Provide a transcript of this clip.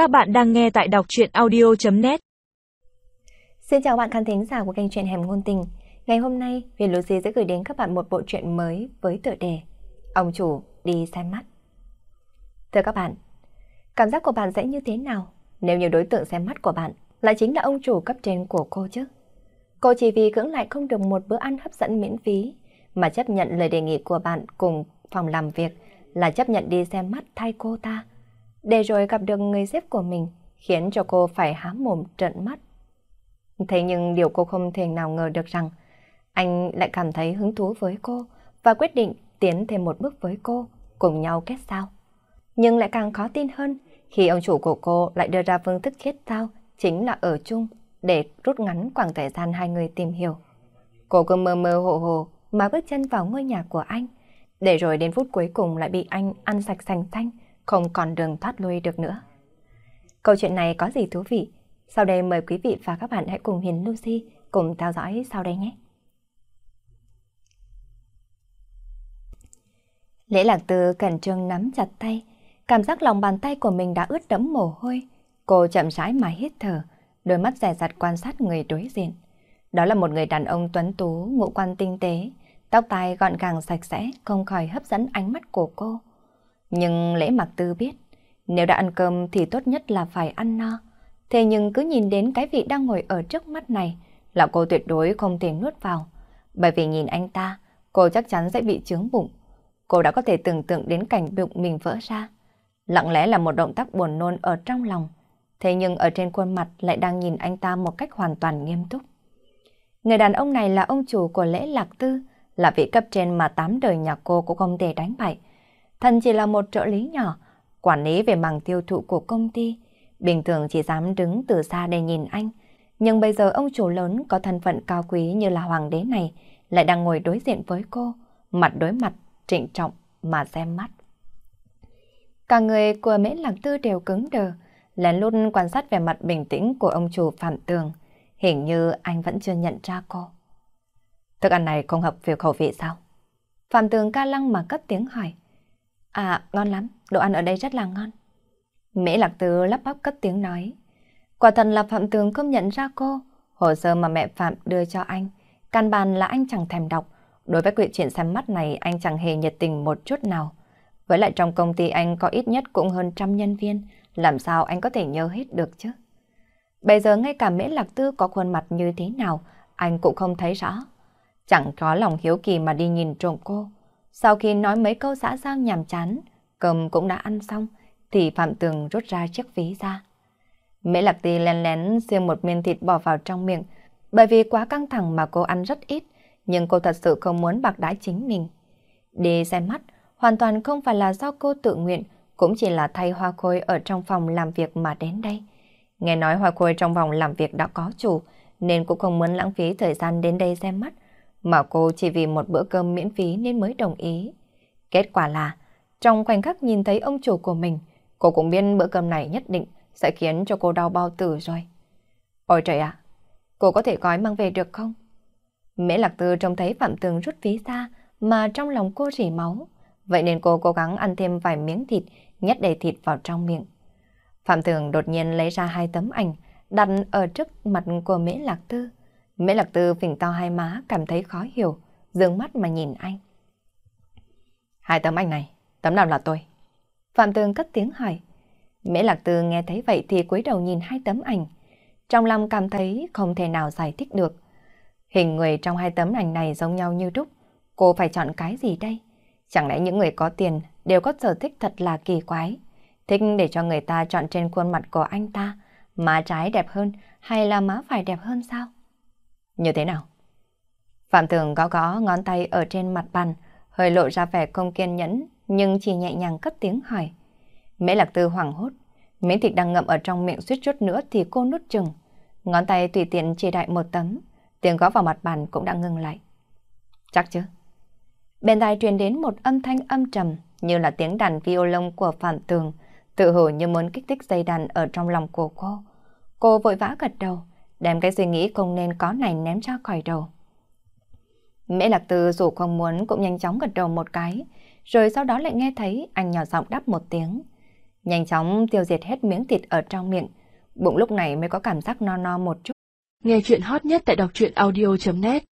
Các bạn đang nghe tại đọc truyện audio.net Xin chào bạn khán thính giả của kênh truyện Hẻm Ngôn Tình. Ngày hôm nay, Huyền Lucy sẽ gửi đến các bạn một bộ truyện mới với tựa đề Ông chủ đi xem mắt. Thưa các bạn, cảm giác của bạn sẽ như thế nào nếu như đối tượng xem mắt của bạn lại chính là ông chủ cấp trên của cô chứ? Cô chỉ vì cưỡng lại không được một bữa ăn hấp dẫn miễn phí mà chấp nhận lời đề nghị của bạn cùng phòng làm việc là chấp nhận đi xem mắt thay cô ta để rồi gặp được người sếp của mình, khiến cho cô phải há mồm trợn mắt. Thế nhưng điều cô không thể nào ngờ được rằng, anh lại cảm thấy hứng thú với cô và quyết định tiến thêm một bước với cô, cùng nhau kết giao. Nhưng lại càng khó tin hơn khi ông chủ của cô lại đưa ra phương thức kết giao chính là ở chung để rút ngắn khoảng thời gian hai người tìm hiểu. Cô cứ mơ mơ hồ hồ mà bước chân vào ngôi nhà của anh, để rồi đến phút cuối cùng lại bị anh ăn sạch sành xanh, không còn đường thoát lui được nữa. Câu chuyện này có gì thú vị? Sau đây mời quý vị và các bạn hãy cùng Hiền Lucy cùng theo dõi sau đây nhé. Lễ lạc từ cẩn trương nắm chặt tay, cảm giác lòng bàn tay của mình đã ướt đẫm mồ hôi. Cô chậm rãi mà hít thở, đôi mắt dè dặt quan sát người đối diện. Đó là một người đàn ông tuấn tú, ngũ quan tinh tế, tóc tai gọn gàng sạch sẽ, không khỏi hấp dẫn ánh mắt của cô. Nhưng lễ mặc tư biết, nếu đã ăn cơm thì tốt nhất là phải ăn no. Thế nhưng cứ nhìn đến cái vị đang ngồi ở trước mắt này, là cô tuyệt đối không thể nuốt vào. Bởi vì nhìn anh ta, cô chắc chắn sẽ bị trướng bụng. Cô đã có thể tưởng tượng đến cảnh bụng mình vỡ ra. Lặng lẽ là một động tác buồn nôn ở trong lòng. Thế nhưng ở trên khuôn mặt lại đang nhìn anh ta một cách hoàn toàn nghiêm túc. Người đàn ông này là ông chủ của lễ lạc tư, là vị cấp trên mà tám đời nhà cô cũng không thể đánh bại. Thần chỉ là một trợ lý nhỏ, quản lý về mảng tiêu thụ của công ty. Bình thường chỉ dám đứng từ xa để nhìn anh. Nhưng bây giờ ông chủ lớn có thân phận cao quý như là hoàng đế này lại đang ngồi đối diện với cô, mặt đối mặt, trịnh trọng mà xem mắt. Cả người của Mễ Lạc Tư đều cứng đờ, lén lút quan sát vẻ mặt bình tĩnh của ông chủ Phạm Tường. Hình như anh vẫn chưa nhận ra cô. Thức ăn này không hợp với khẩu vị sao? Phạm Tường ca lăng mà cất tiếng hỏi. À, ngon lắm, đồ ăn ở đây rất là ngon. Mễ Lạc Tư lắp bắp cất tiếng nói. Quả thật là Phạm Tường không nhận ra cô. Hồ sơ mà mẹ Phạm đưa cho anh, căn bản là anh chẳng thèm đọc. Đối với chuyện xem mắt này anh chẳng hề nhiệt tình một chút nào. Với lại trong công ty anh có ít nhất cũng hơn trăm nhân viên, làm sao anh có thể nhớ hết được chứ? Bây giờ ngay cả Mễ Lạc Tư có khuôn mặt như thế nào, anh cũng không thấy rõ. Chẳng có lòng hiếu kỳ mà đi nhìn trộm cô. Sau khi nói mấy câu xã giao nhàm chán, cơm cũng đã ăn xong, thì Phạm Tường rút ra chiếc ví ra. Mễ Lạc Tì lén lén xiên một miếng thịt bỏ vào trong miệng, bởi vì quá căng thẳng mà cô ăn rất ít, nhưng cô thật sự không muốn bạc đãi chính mình. Đi xem mắt, hoàn toàn không phải là do cô tự nguyện, cũng chỉ là thay hoa khôi ở trong phòng làm việc mà đến đây. Nghe nói hoa khôi trong vòng làm việc đã có chủ, nên cũng không muốn lãng phí thời gian đến đây xem mắt, mà cô chỉ vì một bữa cơm miễn phí nên mới đồng ý. Kết quả là, trong khoảnh khắc nhìn thấy ông chủ của mình, cô cũng biết bữa cơm này nhất định sẽ khiến cho cô đau bao tử rồi. Ôi trời ạ, cô có thể gói mang về được không? Mễ Lạc Tư trông thấy Phạm Tường rút ví ra mà trong lòng cô rỉ máu. Vậy nên cô cố gắng ăn thêm vài miếng thịt, nhét đầy thịt vào trong miệng. Phạm Tường đột nhiên lấy ra hai tấm ảnh đặt ở trước mặt của Mễ Lạc Tư. Mễ Lạc Tư phình to hai má cảm thấy khó hiểu, dương mắt mà nhìn anh. Hai tấm ảnh này, tấm nào là tôi? Phạm Tường cất tiếng hỏi. Mễ Lạc Tư nghe thấy vậy thì cúi đầu nhìn hai tấm ảnh. Trong lòng cảm thấy không thể nào giải thích được. Hình người trong hai tấm ảnh này giống nhau như đúc. Cô phải chọn cái gì đây? Chẳng lẽ những người có tiền đều có sở thích thật là kỳ quái? Thích để cho người ta chọn trên khuôn mặt của anh ta, má trái đẹp hơn hay là má phải đẹp hơn sao? Như thế nào? Phạm Thường gõ gõ ngón tay ở trên mặt bàn, hơi lộ ra vẻ không kiên nhẫn, nhưng chỉ nhẹ nhàng cất tiếng hỏi. Mễ Lạc Tư hoảng hốt, miếng thịt đang ngậm ở trong miệng suýt chút nữa thì cô nuốt chừng. Ngón tay tùy tiện chỉ đại một tấm, tiếng gõ vào mặt bàn cũng đã ngừng lại. Chắc chứ? Bên tai truyền đến một âm thanh âm trầm như là tiếng đàn violon của Phạm Tường, tự hồ như muốn kích thích dây đàn ở trong lòng của cô. Cô vội vã gật đầu, đem cái suy nghĩ không nên có này ném ra khỏi đầu. Mễ Lạc Tư dù không muốn cũng nhanh chóng gật đầu một cái, rồi sau đó lại nghe thấy anh nhỏ giọng đáp một tiếng. nhanh chóng tiêu diệt hết miếng thịt ở trong miệng, bụng lúc này mới có cảm giác no no một chút. Nghe chuyện hot nhất tại đọc truyện audio.net